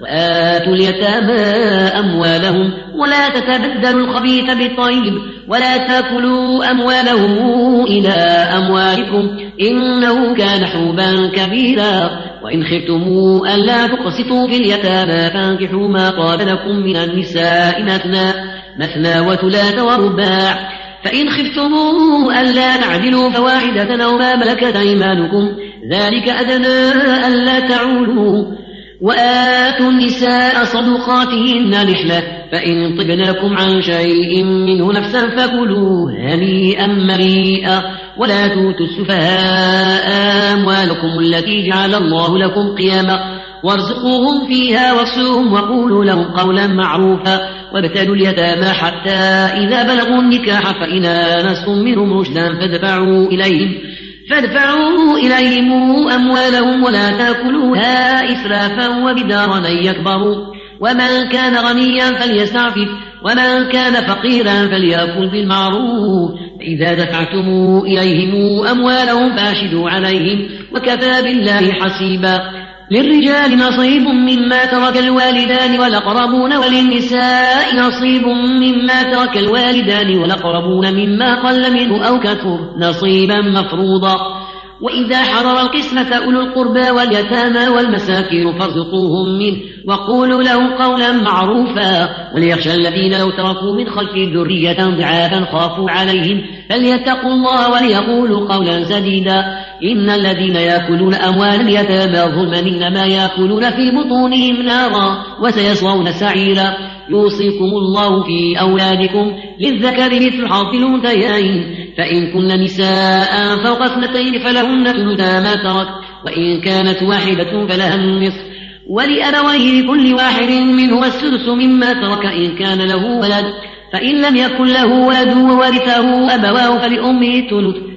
وآتوا اليتامى أموالهم ولا تتبدلوا الخبيث بالطيب ولا تأكلوا أموالهم إلى أموالكم إنه كان حوبا كبيرا. وإن خفتموا ألا تقسطوا في اليتامى فانكحوا ما طاب لكم من النساء مثنى مثنى وثلاث ورباع. فإن خفتموا ألا تعدلوا فواحدة أو ما ملكت أيمانكم ذلك أدنى ألا تعولوا. وآتوا النساء صدقاتهن نحلة فإن طبن لكم عن شيء منه نفسا فكلوه هنيئا مريئا ولا توتوا السفهاء أموالكم التي جعل الله لكم قياما وارزقوهم فيها واكسوهم وقولوا لهم قولا معروفا وابتلوا اليتامى حتى إذا بلغوا النكاح فإن آنستم منهم رشدا فادفعوا إليهم. فادفعوا إليهم أموالهم ولا تاكلوها إسرافا وبدارا أن يكبروا. ومن كان غنيا فليستعفف ومن كان فقيرا فليأكل بالمعروف. فإذا دفعتم إليهم أموالهم فاشدوا عليهم وكفى بالله حسيبا. للرجال نصيب مما ترك الوالدان والأقربون وللنساء نصيب مما ترك الوالدان والأقربون مما قل منه أو كثر نصيبا مفروضا. وإذا حضر القسمة أولو القربى واليتامى والمساكين فارزقوهم منه وقولوا لهم قولا معروفا وليخشى الذين لو تركوا من خلفهم ذرية ضعافا خافوا عليهم فليتقوا الله وليقولوا قولا سديدا. إن الذين يأكلون أموال اليتامى ظلما إنما يأكلون في بطونهم نارا وسيصلون سعيرا يوصيكم الله في أولادكم للذكر مثل حظ الأنثيين فإن كن نساء فوق اثنتين فلهن ثلثا ما ترك وإن كانت واحدة فلها النصف ولأبويه لكل واحد منهما السدس مما ترك إن كان له ولد فإن لم يكن له ولد وورثه أبواه فلأمه الثلث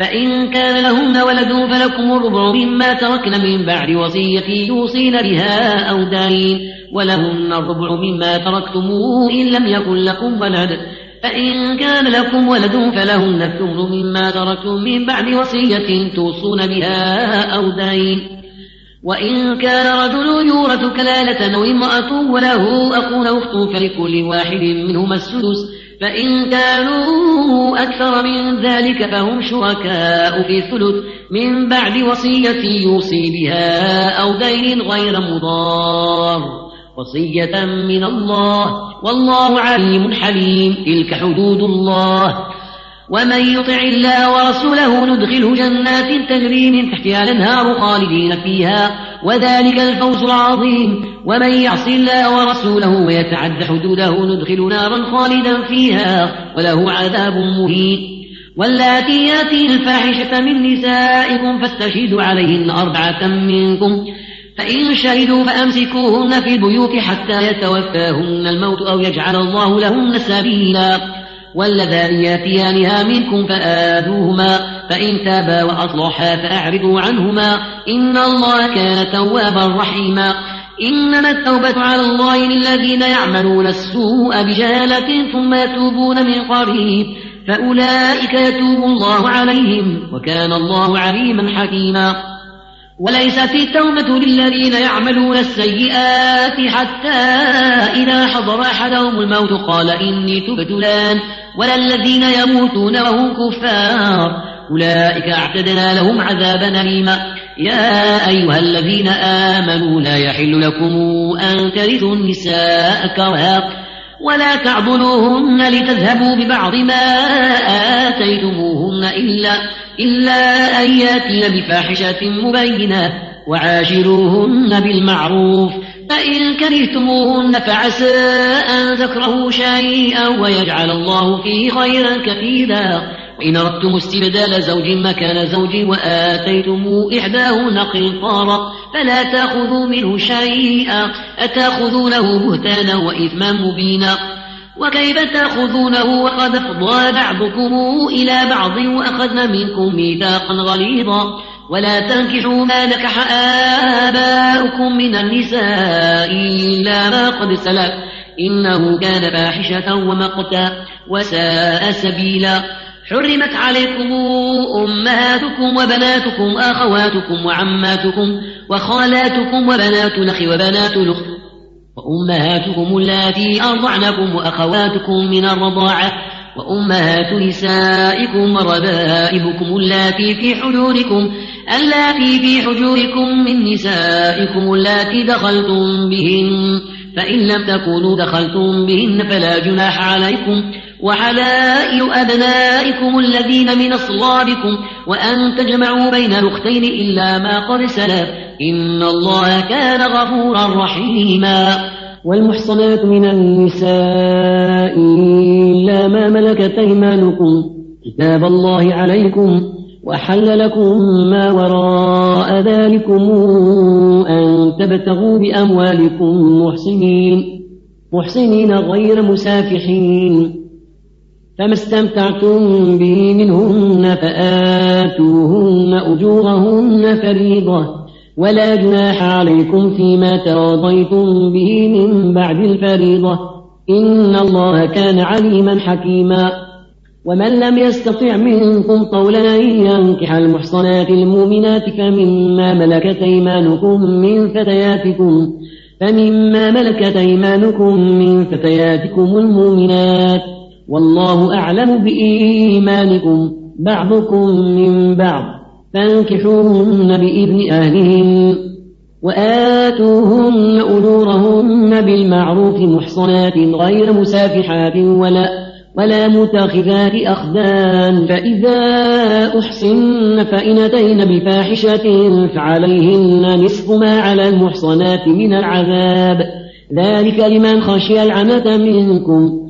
فإن كان لهن ولد فلكم الربع مما تركن من بعد وصية يوصين بها أو دين ولهن الربع مما تركتم إن لم يكن لكم ولد. فإن كان لكم ولد فلهن الثمن مما تركتم من بعد وصية توصون بها أو دين. وإن كان رجل يورث كلالة أو امرأة وله أخ أو أخت فلكل واحد منهما السدس. فإن كانوا أكثر من ذلك فهم شركاء في الثلث من بعد وصية يوصي بها أو دين غير مضار. وصية من الله والله عليم حليم. تلك حدود الله. ومن يطع الله ورسوله ندخله جنات تجري من تحتها الأنهار خالدين فيها. وذلك الفوز العظيم. ومن يعص الله ورسوله ويتعد حدوده ندخل نارا خالدا فيها وله عذاب مهين. واللاتي ياتين الفاحشة من نسائكم فاستشهدوا عليهن أربعة منكم. فإن شهدوا فأمسكوهن في البيوت حتى يتوفاهن الموت أو يجعل الله لهن سبيلا. واللذان ياتيانها منكم فآذوهما. فإن تابا وأصلحا فأعرضوا عنهما إن الله كان توابا رحيما إنما التوبة على الله للذين يعملون السوء بجهالة ثم يتوبون من قريب فأولئك يتوب الله عليهم وكان الله عليما حكيما وليست التوبة للذين يعملون السيئات حتى إذا حضر أحدهم الموت قال إني تبت الآن ولا الذين يموتون وهم كفار أولئك أعتدنا لهم عذابا أليما. يا أيها الذين آمنوا لا يحل لكم أن ترثوا النساء كرها ولا تعضلوهن لتذهبوا ببعض ما آتيتموهن إلا إلا أن يأتين بفاحشة مبينة وعاشروهن بالمعروف. فإن كرهتموهن فعسى أن تكرهوا شيئا ويجعل الله فيه خيرا كثيرا. وإن أردتم استبدال زوج مكان زوج وآتيتم إحداهن قنطارا فلا تأخذوا منه شيئا أتأخذونه بهتانا وإثما مبينا وكيف تأخذونه وقد أفضى بعضكم إلى بعض وأخذنا منكم ميثاقا غليظا ولا تنكحوا ما نكح آباؤكم من النساء إلا ما قد سلف إنه كان فاحشة ومقتا وساء سبيلا حرمت عليكم أمهاتكم وبناتكم أخواتكم وعماتكم وخالاتكم وبنات الأخ وبنات الأخت وأمهاتكم اللاتي أرضعنكم وأخواتكم من الرضاعة وأمهات نسائكم وربائبكم اللاتي في حجوركم اللاتي في حجوركم من نسائكم اللاتي دخلتم بهن فإن لم تكونوا دخلتم بهن فلا جناح عليكم وحلائل أبنائكم الذين من أصلابكم وأن تجمعوا بين الأختين إلا ما قد سلف. إن الله كان غفورا رحيما. والمحصنات من النساء إلا ما ملكت أيمانكم. كتاب الله عليكم وحل لكم ما وراء ذلكم أن تبتغوا بأموالكم محسنين. محسنين غير مسافحين. فما استمتعتم به منهن فآتوهن أجورهن فريضة ولا جناح عليكم فيما تراضيتم به من بعد الفريضة. إن الله كان عليما حكيما. ومن لم يستطع منكم طولا أن ينكح المحصنات المؤمنات فمما ملكت أيمانكم من فتياتكم فمما ملكت أيمانكم من فتياتكم المؤمنات. والله أعلم بإيمانكم بعضكم من بعض. فانكحوهن بإذن أهلهن وآتوهن أجورهن بالمعروف محصنات غير مسافحات ولا ولا متخذات أخدان. فإذا أحسن فإن أتين بفاحشة فعليهن نصف ما على المحصنات من العذاب. ذلك لمن خشي العنة منكم.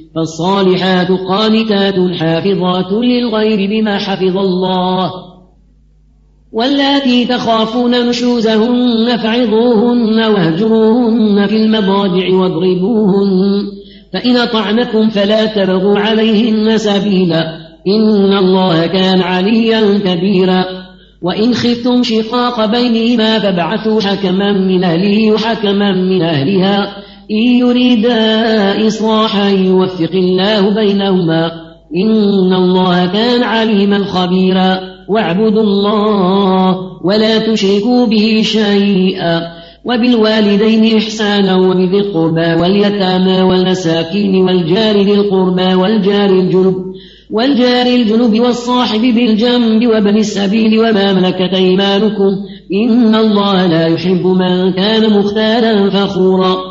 فالصالحات قانتات حافظات للغير بما حفظ الله واللاتي تخافون نشوزهن فعظوهن واهجروهن في المضاجع واضربوهن فإن طعنكم فلا تبغوا عليهن سبيلا إن الله كان عليا كبيرا وإن خفتم شقاق بينهما فابعثوا حكما من أهله وحكما من أهلها إن يريدا إصلاحا يوفق الله بينهما إن الله كان عليما خبيرا واعبدوا الله ولا تشركوا به شيئا وبالوالدين إحسانا وبذي القربى واليتامى والمساكين والجار ذي القربى والجار الجنب والجار الجنب والصاحب بالجنب وابن السبيل وما ملكت أيمانكم إن الله لا يحب من كان مختالا فخورا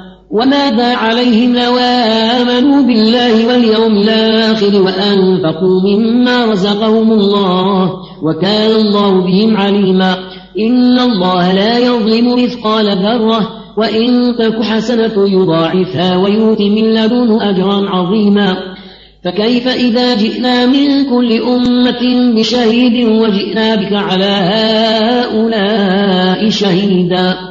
وماذا عليهم لو آمنوا بالله واليوم الآخر وأنفقوا مما رزقهم الله وكان الله بهم عليما إن الله لا يظلم مثقال ذرة وإن تك حسنة يضاعفها ويؤت من لدنه أجرا عظيما فكيف إذا جئنا من كل أمة بشهيد وجئنا بك على هؤلاء شهيدا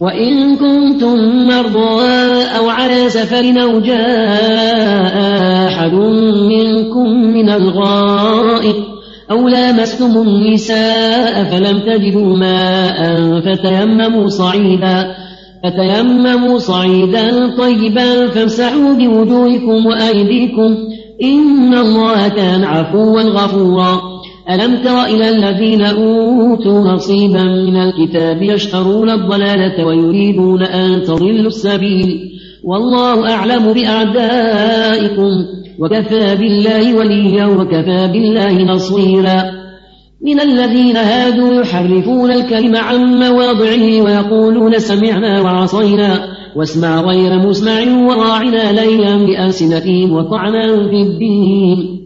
وإن كنتم مرضى أو على سفر أو جاء أحد منكم من الغائط أو لامستم النساء فلم تجدوا ماء فتيمموا صعيدا فتيمموا صعيدا طيبا فامسحوا بوجوهكم وأيديكم إن الله كان عفوا غفورا ألم تر إلى الذين أوتوا نصيبا من الكتاب يشترون الضلالة ويريدون أن تضلوا السبيل؟ والله أعلم بأعدائكم. وكفى بالله وليا وكفى بالله نصيرا. من الذين هادوا يحرفون الكلم عن مواضعه ويقولون سمعنا وعصينا. واسمع غير مسمع وراعنا ليلا بألسنتهم وطعنا في الدين.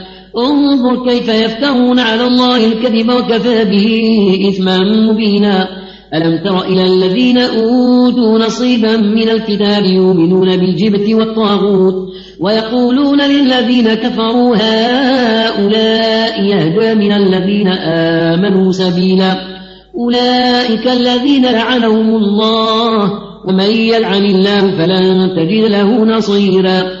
انظر كيف يفترون على الله الكذب وكفى به إثما مبينا. ألم تر إلى الذين أوتوا نصيبا من الكتاب يؤمنون بالجبت والطاغوت ويقولون للذين كفروا هؤلاء يهدى من الذين آمنوا سبيلا. أولئك الذين لعنهم الله ومن يلعن الله فلن تجد له نصيرا.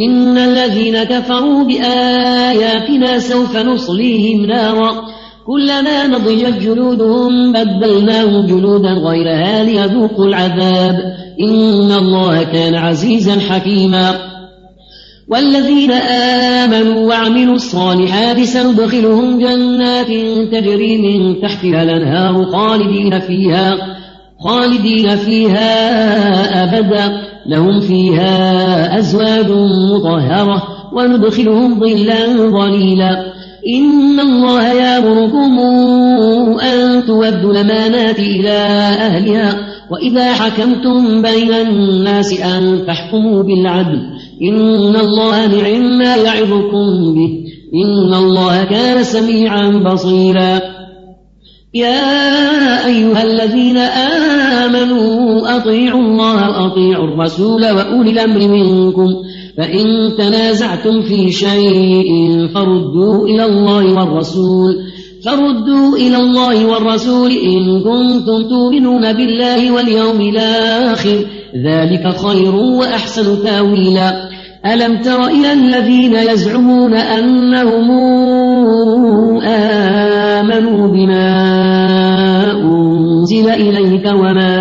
إن الذين كفروا بآياتنا سوف نصليهم نارا كلما نضجت جلودهم بدلناهم جلودا غيرها ليذوقوا العذاب إن الله كان عزيزا حكيما والذين آمنوا وعملوا الصالحات سندخلهم جنات تجري من تحتها الأنهار خالدين فيها خالدين فيها أبدا لهم فيها أزواج مطهرة وندخلهم ظلا ظليلا. إن الله يأمركم أن تودوا الأمانات إلى أهلها. وإذا حكمتم بين الناس أن تحكموا بالعدل إن الله نعم ما يعظكم به. إن الله كان سميعا بصيرا. يا أيها الذين آمنوا أطيعوا الله وأطيعوا الرسول وأولي الأمر منكم. فإن تنازعتم في شيء فردوا إلى الله والرسول. فردوا إلى الله والرسول إن كنتم تؤمنون بالله واليوم الآخر. ذلك خير وأحسن تأويلا. ألم تر إلى الذين يزعمون أنهم آمنوا بما أنزل إليك وما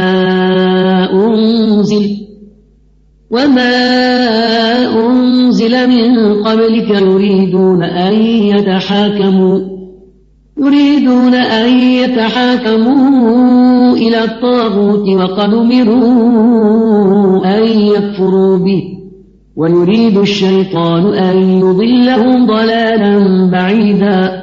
أنزل وما أنزل من قبلك يريدون أن يتحاكموا يريدون أن يتحاكموا إلى الطاغوت وقد أمروا أن يكفروا به ويريد الشيطان أن يضلهم ضلالا بعيدا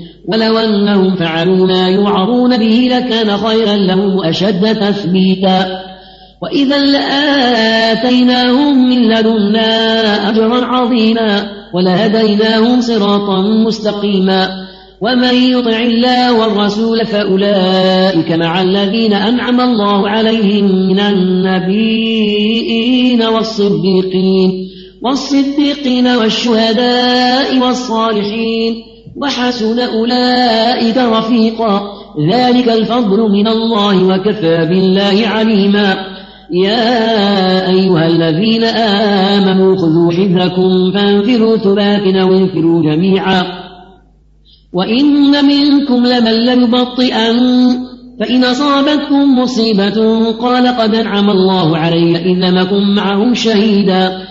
ولو أنهم فعلوا ما يوعظون به لكان خيرا لهم وأشد تثبيتا. وإذا لآتيناهم من لدنا أجرا عظيما ولهديناهم صراطا مستقيما. ومن يطع الله والرسول فأولئك مع الذين أنعم الله عليهم من النبيين والصديقين والصديقين والشهداء والصالحين. وحسن أولئك رفيقا. ذلك الفضل من الله وكفى بالله عليما. يا أيها الذين آمنوا خذوا حذركم فانفروا ثبات أو انفروا جميعا. وإن منكم لمن ليبطئن فإن أصابتكم مصيبة قال قد أنعم الله علي إن لم معهم شهيدا.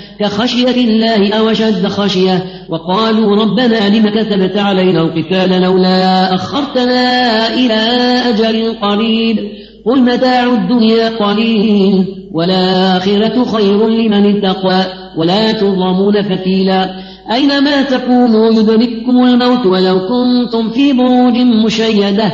كخشية الله أو شد خشية؟ وقالوا ربنا لم كتبت علينا القتال لولا أخرتنا إلى أجل قريب. قل متاع الدنيا قليل والآخرة خير لمن اتقى ولا تظلمون فتيلا. أينما تكونوا يدرككم الموت ولو كنتم في بروج مشيدة.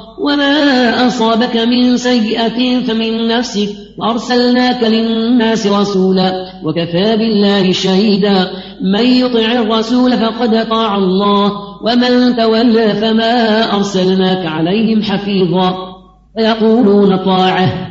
وما أصابك من سيئة فمن نفسك أرسلناك للناس رسولا وكفى بالله شهيدا من يطع الرسول فقد أطاع الله ومن تولى فما أرسلناك عليهم حفيظا فيقولون طاعة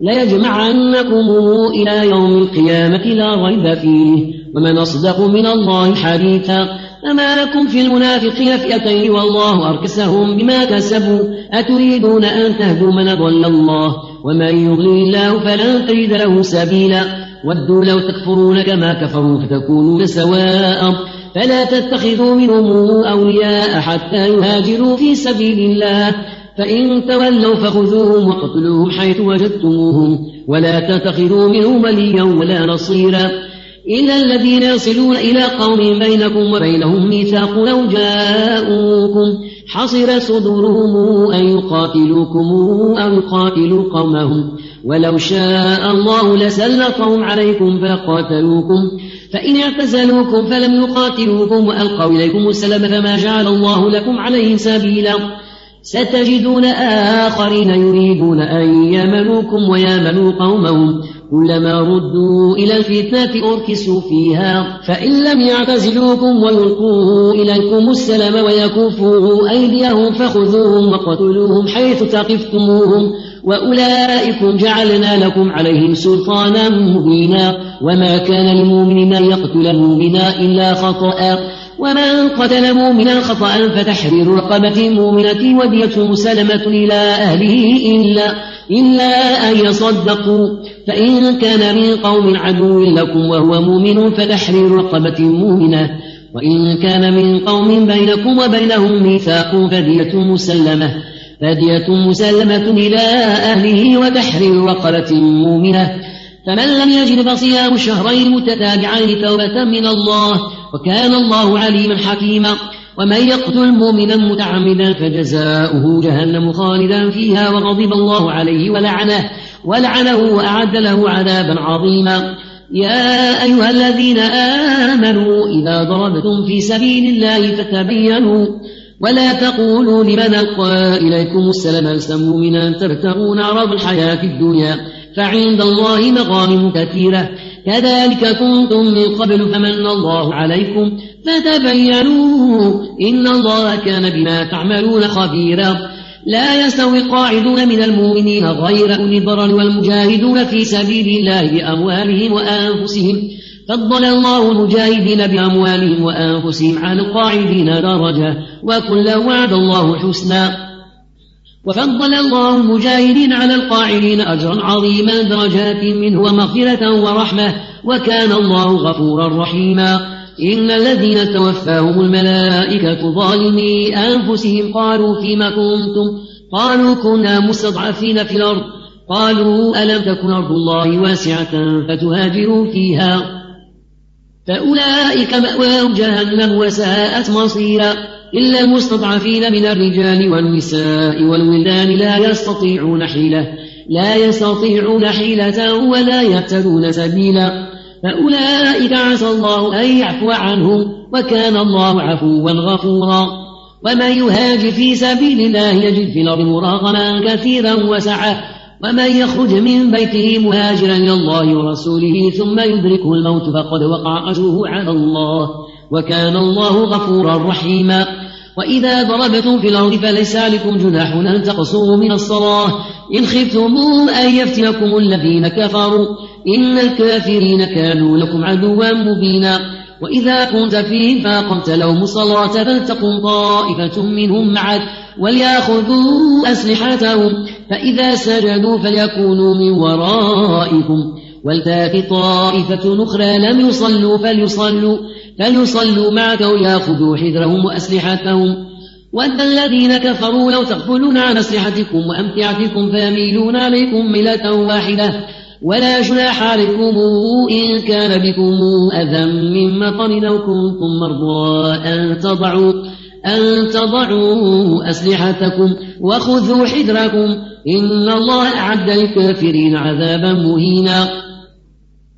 ليجمعنكم إلى يوم القيامة لا ريب فيه. ومن أصدق من الله حديثا فما لكم في المنافقين فئتين والله أركسهم بما كسبوا. أتريدون أن تهدوا من ضل الله؟ ومن يضلل الله فلن تجد له سبيلا. ودوا لو تكفرون كما كفروا فتكونون سواء. فلا تتخذوا منهم أولياء حتى يهاجروا في سبيل الله. فإن تولوا فخذوهم وقتلوهم حيث وجدتموهم ولا تتخذوا منهم وليا ولا نصيرا. إلا الذين يصلون إلى قوم بينكم وبينهم ميثاق لو جاءوكم حصر صدورهم أن يقاتلوكم أو يقاتلوا قومهم. ولو شاء الله لسلطهم عليكم فقاتلوكم. فإن اعتزلوكم فلم يقاتلوكم وألقوا إليكم السلام فما جعل الله لكم عليهم سبيلا. ستجدون آخرين يريدون أن يمنوكم ويامنوا قومهم. كلما ردوا إلى الفتنة أركسوا فيها. فإن لم يعتزلوكم ويلقوا إليكم السلام ويكفوا أيديهم فخذوهم وقتلوهم حيث تقفتموهم وأولئكم جعلنا لكم عليهم سلطانا مبينا. وما كان لمؤمن يقتل مؤمنا إلا خطأ. ومن قتل مؤمنا خطأ فتحرير رقبة مؤمنة ودية مسلمة إلى أهله إلا إلا أن يصدقوا فإن كان من قوم عدو لكم وهو مؤمن فتحرير رقبة مؤمنة وإن كان من قوم بينكم وبينهم ميثاق فدية مسلمة فدية مسلمة إلى أهله وتحرير رقبة مؤمنة فمن لم يجد فصيام شهرين متتابعين توبة من الله وكان الله عليما حكيما. ومن يقتل مؤمنا متعمدا فجزاؤه جهنم خالدا فيها وغضب الله عليه ولعنه ولعنه وأعد له عذابا عظيما. يا أيها الذين آمنوا إذا ضربتم في سبيل الله فتبينوا ولا تقولوا لمن ألقى إليكم السلام لست مؤمنا تبتغون عرض الحياة الدنيا فعند الله مغانم كثيرة. كذلك كنتم من قبل فمن الله عليكم فتبينوا إن الله كان بما تعملون خبيرا. لا يستوي القاعدون من المؤمنين غير أولي الضرر والمجاهدون في سبيل الله بأموالهم وأنفسهم. فضل الله المجاهدين بأموالهم وأنفسهم على القاعدين درجة وكلا وعد الله حسنا. وفضل الله المجاهدين على القاعدين أجرا عظيما درجات منه ومغفرة ورحمة وكان الله غفورا رحيما. إن الذين توفاهم الملائكة ظالمي أنفسهم قالوا فيما كنتم؟ قالوا كنا مستضعفين في الأرض. قالوا ألم تكن أرض الله واسعة فتهاجروا فيها؟ فأولئك مأواهم جهنم وساءت مصيرا. إلا المستضعفين من الرجال والنساء والولدان لا يستطيعون حيلة لا يستطيعون حيلة ولا يهتدون سبيلا. فأولئك عسى الله أن يعفو عنهم وكان الله عفوا غفورا. ومن يهاجر في سبيل الله يجد في الأرض مراغما كثيرا وسعة. ومن يخرج من بيته مهاجرا إلى الله ورسوله ثم يدركه الموت فقد وقع أجره على الله. وكان الله غفورا رحيما. وإذا ضربتم في الأرض فليس عليكم جناح أن تقصروا من الصلاة إن خفتم أن يفتنكم الذين كفروا إن الكافرين كانوا لكم عدوا مبينا. وإذا كنت فيهم فأقمت لهم الصلاة فلتقم طائفة منهم معك وليأخذوا أسلحتهم. فإذا سجدوا فليكونوا من ورائكم. ولتات طائفة أخرى لم يصلوا فليصلوا. فليصلوا معك ويأخذوا حذرهم وأسلحتهم. ود الذين كفروا لو تغفلون عن أسلحتكم وأمتعتكم فيميلون عليكم ملة واحدة. ولا جناح عليكم إن كان بكم أذى من مطر أو كنتم مرضى أن تضعوا أن تضعوا أسلحتكم وخذوا حذركم. إن الله أعد للكافرين عذابا مهينا.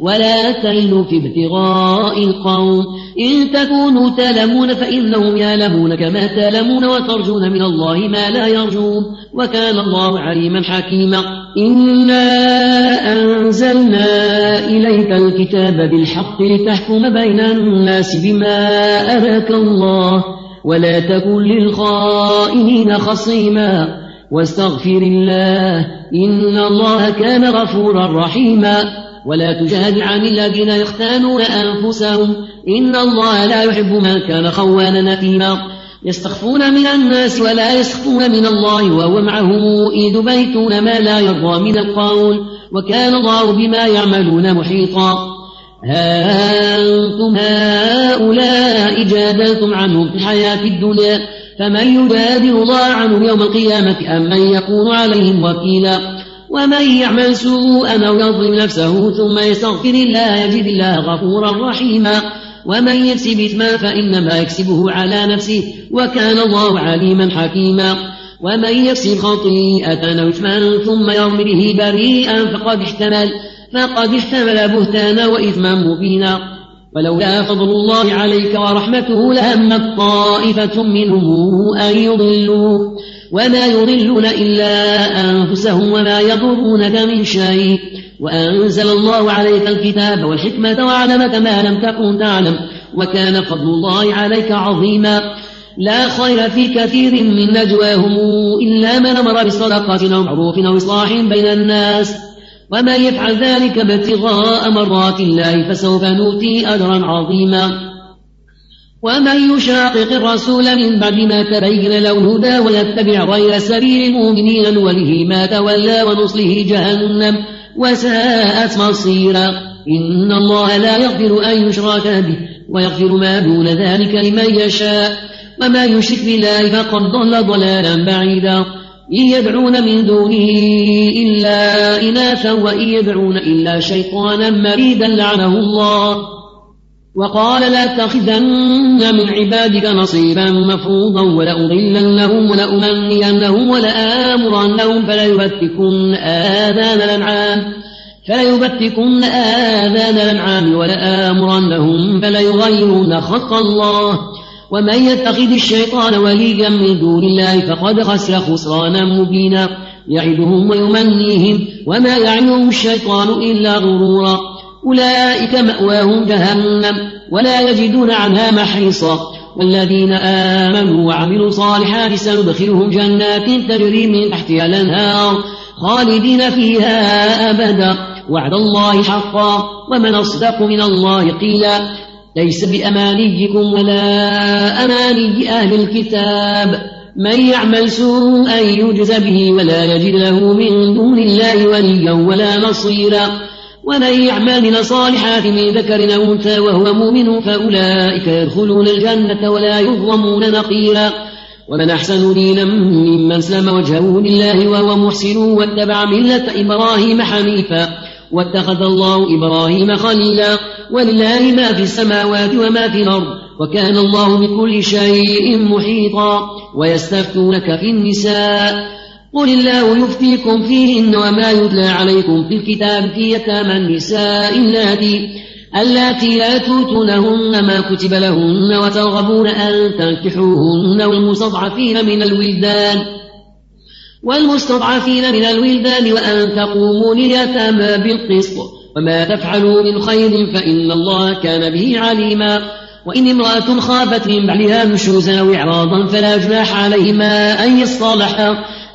ولا تهنوا في ابتغاء القوم إن تكونوا تلمون فإنهم يعلمون كما تلمون وترجون من الله ما لا يرجون. وكان الله عليما حكيما. إنا أنزلنا إليك الكتاب بالحق لتحكم بين الناس بما أراك الله. ولا تكن للخائنين خصيما. واستغفر الله إن الله كان غفورا رحيما. ولا تجادل عن الذين يختانون أنفسهم. إن الله لا يحب من كان خوانا نثيما يستخفون من الناس ولا يسخفون من الله وهو معهم إذ بيتون ما لا يرضى من القول وكان الله بما يعملون محيطا. ها أنتم هؤلاء جادلتم عنهم في الحياة الدنيا. فمن يجادل الله عنهم يوم القيامة أم من يكون عليهم وكيلا؟ ومن يعمل سوءا أو يظلم نفسه ثم يستغفر الله يجد الله غفورا رحيما. ومن يكسب إثما فإنما يكسبه على نفسه وكان الله عليما حكيما. ومن يكسب خطيئة أو إثما ثم يرمي به بريئا فقد احتمل فقد احتمل بهتانا وإثما مبينا. ولولا فضل الله عليك ورحمته لهمت طائفة منهم أن يضلوه وما يضلون إلا أنفسهم وما يضرونك من شيء. وأنزل الله عليك الكتاب والحكمة وعلمك ما لم تكن تعلم وكان فضل الله عليك عظيما. لا خير في كثير من نجواهم إلا من أمر بصدقة أو معروف أو إصلاح بين الناس. ومن يفعل ذلك ابتغاء مرات الله فسوف نؤتي أجرا عظيما. ومن يشاقق الرسول من بعد ما تبين له الهدى ويتبع غير سبيل المؤمنين نوله ما تولى ونصله جهنم وساءت مصيرا. إن الله لا يغفر أن يشرك به ويغفر ما دون ذلك لمن يشاء. وما يشرك بالله فقد ضل ضلالا بعيدا. إن يدعون من دونه إلا إناثا وإن يدعون إلا شيطانا مريدا لعنه الله. وقال لأتخذن من عبادك نصيبا مفروضا ولأضلنهم ولأمنينهم ولآمرنهم فليبتكن آذان الأنعام فليبتكن آذان الأنعام ولآمرنهم فليغيرن خلق الله ومن يتخذ الشيطان وليا من دون الله فقد خسر خسرانا مبينا يعدهم ويمنيهم وما يعلمهم الشيطان إلا غرورا أولئك مأواهم جهنم ولا يجدون عنها محيصا والذين آمنوا وعملوا الصالحات سندخلهم جنات تجري من تحتها الأنهار خالدين فيها أبدا وعد الله حقا ومن أصدق من الله قيلا ليس بأمانيكم ولا أماني أهل الكتاب من يعمل سوءا يجز به ولا يجد له من دون الله وليا ولا نصيرا ومن يعمل من الصالحات من ذكر أو أنثى وهو مؤمن فأولئك يدخلون الجنة ولا يظلمون نقيرا ومن أحسن دينا ممن أسلم وجهه لله وهو محسن واتبع ملة إبراهيم حنيفا واتخذ الله إبراهيم خليلا ولله ما في السماوات وما في الأرض وكان الله بكل شيء محيطا ويستفتونك في النساء قل الله يفتيكم فيهن وما يتلى عليكم في الكتاب في يتامى النساء اللاتي اللاتي لا توتونهن ما كتب لهن وترغبون أن تنكحوهن والمستضعفين من الولدان والمستضعفين من الولدان وأن تقوموا لليتامى بالقسط وما تفعلوا من خير فإن الله كان به عليما وإن امرأة خافت من بعلها نشوزا وإعراضا فلا جناح عليهما أن يصالحا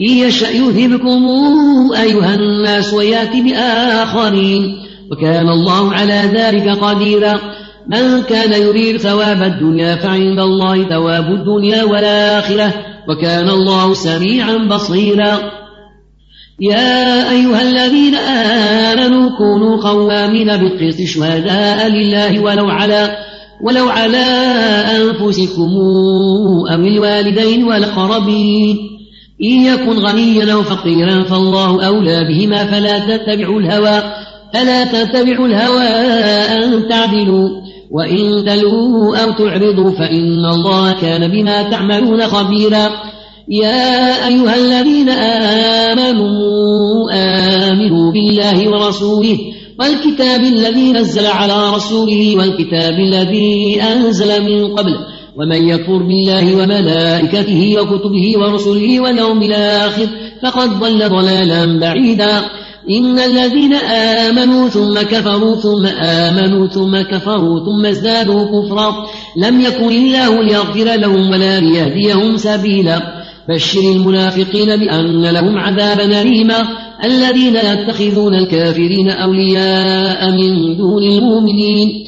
إن يشأ يذهبكم أيها الناس ويأتي بآخرين. وكان الله على ذلك قديرا. من كان يريد ثواب الدنيا فعند الله ثواب الدنيا والآخرة. وكان الله سميعا بصيرا. يا أيها الذين آمنوا كونوا قوامين بالقسط شهداء لله ولو على ولو على أنفسكم أو الوالدين والأقربين. إن يكن غنيا أو فقيرا فالله أولى بهما فلا تتبعوا الهوى فلا تتبعوا الهوى أن تعدلوا. وإن تلووا أو تعرضوا فإن الله كان بما تعملون خبيرا. يا أيها الذين آمنوا آمنوا بالله ورسوله والكتاب الذي نزل على رسوله والكتاب الذي أنزل من قبل ومن يكفر بالله وملائكته وكتبه ورسله واليوم الآخر فقد ضل ضلالا بعيدا. إن الذين آمنوا ثم كفروا ثم آمنوا ثم كفروا ثم ازدادوا كفرا لم يكن الله ليغفر لهم ولا ليهديهم سبيلا. بشر المنافقين بأن لهم عذابا أليما. الذين يتخذون الكافرين أولياء من دون المؤمنين.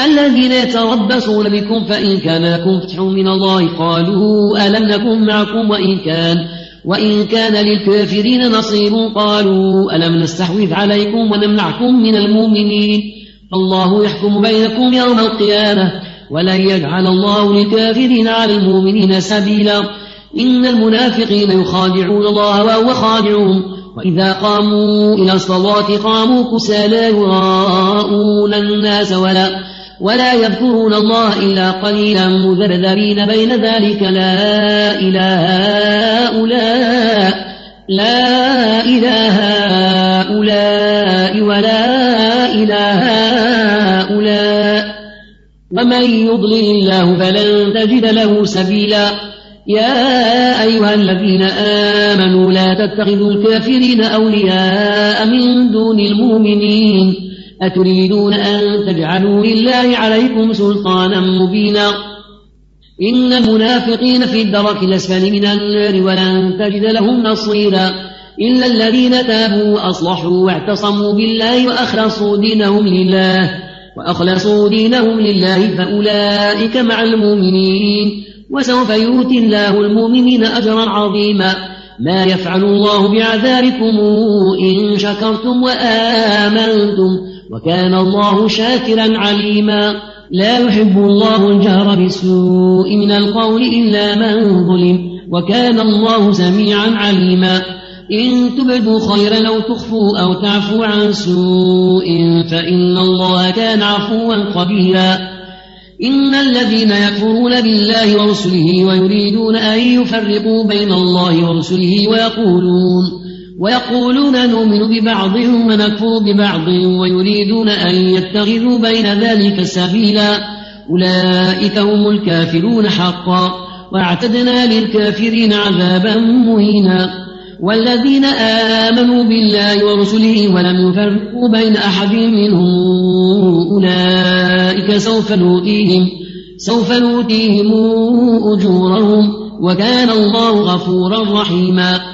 الذين يتربصون بكم فإن كان لكم فتح من الله قالوا ألم نكن معكم وإن كان وإن كان للكافرين نصيب قالوا ألم نستحوذ عليكم ونمنعكم من المؤمنين الله يحكم بينكم يوم القيامة ولن يجعل الله للكافرين على المؤمنين سبيلا إن المنافقين يخادعون الله وهو خادعهم وإذا قاموا إلى الصلاة قاموا كسى لا يراءون الناس ولا ولا يذكرون الله إلا قليلا مذبذبين بين ذلك لا إله هؤلاء لا إله هؤلاء ولا إله هؤلاء. ومن يضلل الله فلن تجد له سبيلا. يا أيها الذين آمنوا لا تتخذوا الكافرين أولياء من دون المؤمنين. أتريدون أن تجعلوا لله عليكم سلطانا مبينا؟ إن المنافقين في الدرك الأسفل من النار ولن تجد لهم نصيرا إلا الذين تابوا وأصلحوا واعتصموا بالله وأخلصوا دينهم لله وأخلصوا دينهم لله فأولئك مع المؤمنين وسوف يؤتي الله المؤمنين أجرا عظيما. ما يفعل الله بعذابكم إن شكرتم وآمنتم وكان الله شاكرا عليما. لا يحب الله الجهر بالسوء من القول إلا من ظلم. وكان الله سميعا عليما. إن تبدوا خيرا أو تخفوا أو تعفوا عن سوء فإن الله كان عفوا قبيلا إن الذين يكفرون بالله ورسله ويريدون أن يفرقوا بين الله ورسله ويقولون ويقولون نؤمن ببعض ونكفر ببعض ويريدون أن يتخذوا بين ذلك سبيلا. أولئك هم الكافرون حقا. وأعتدنا للكافرين عذابا مهينا. والذين آمنوا بالله ورسله ولم يفرقوا بين أحد منهم. أولئك سوف نؤتيهم سوف نؤتيهم أجورهم. وكان الله غفورا رحيما.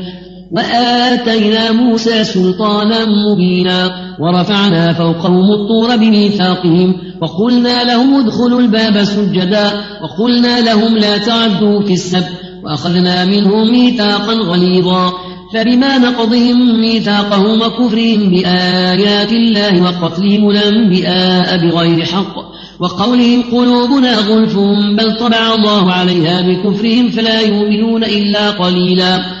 وآتينا موسى سلطانا مبينا ورفعنا فوقهم الطور بميثاقهم وقلنا لهم ادخلوا الباب سجدا وقلنا لهم لا تعدوا في السبت وأخذنا منهم ميثاقا غليظا فبما نقضهم ميثاقهم وكفرهم بآيات الله وقتلهم الأنبياء بغير حق وقولهم قلوبنا غلف بل طبع الله عليها بكفرهم فلا يؤمنون إلا قليلا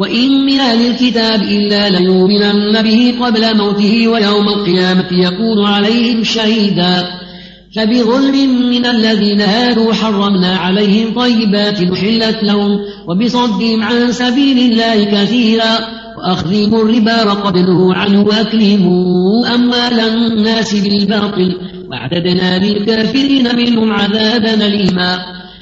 وإن من أهل الكتاب إلا ليؤمنن به قبل موته ويوم القيامة يكون عليهم شهيدا. فبظلم من الذين هادوا حرمنا عليهم طيبات حلت لهم وبصدهم عن سبيل الله كثيرا وأخذهم الربا وقبله عنه وأكلهم أموال الناس بالباطل واعتدنا للكافرين منهم عذابا أليما.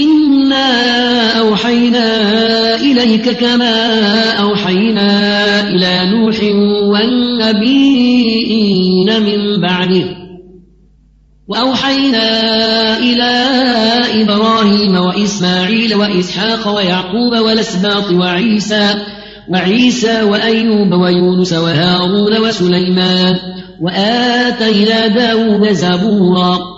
إنا أوحينا إليك كما أوحينا إلى نوح والنبيين من بعده وأوحينا إلى إبراهيم وإسماعيل وإسحاق ويعقوب والأسباط وعيسى وعيسى وأيوب ويونس وهارون وسليمان. وآتينا داود زبورا.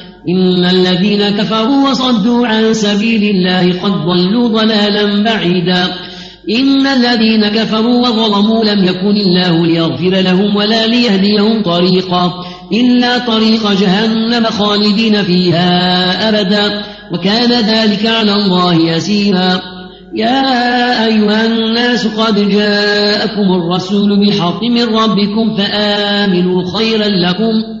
إن الذين كفروا وصدوا عن سبيل الله قد ضلوا ضلالا بعيدا. إن الذين كفروا وظلموا لم يكن الله ليغفر لهم ولا ليهديهم طريقا. إلا طريق جهنم خالدين فيها أبدا. وكان ذلك على الله يسيرا. يا أيها الناس قد جاءكم الرسول بالحق من ربكم فآمنوا خيرا لكم.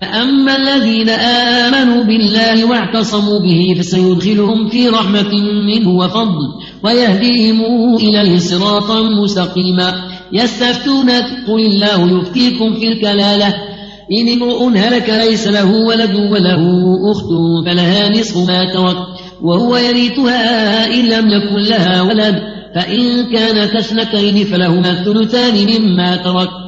فأما الذين آمنوا بالله واعتصموا به فسيدخلهم في رحمة منه وفضل ويهديهم إليه صراطا مستقيما يستفتونك قل الله يفتيكم في الكلالة. إن امرؤ هلك ليس له ولد وله أخت فلها نصف ما ترك وهو يريثها إن لم يكن لها ولد. فإن كانت اثنتين فلهما الثلثان مما ترك.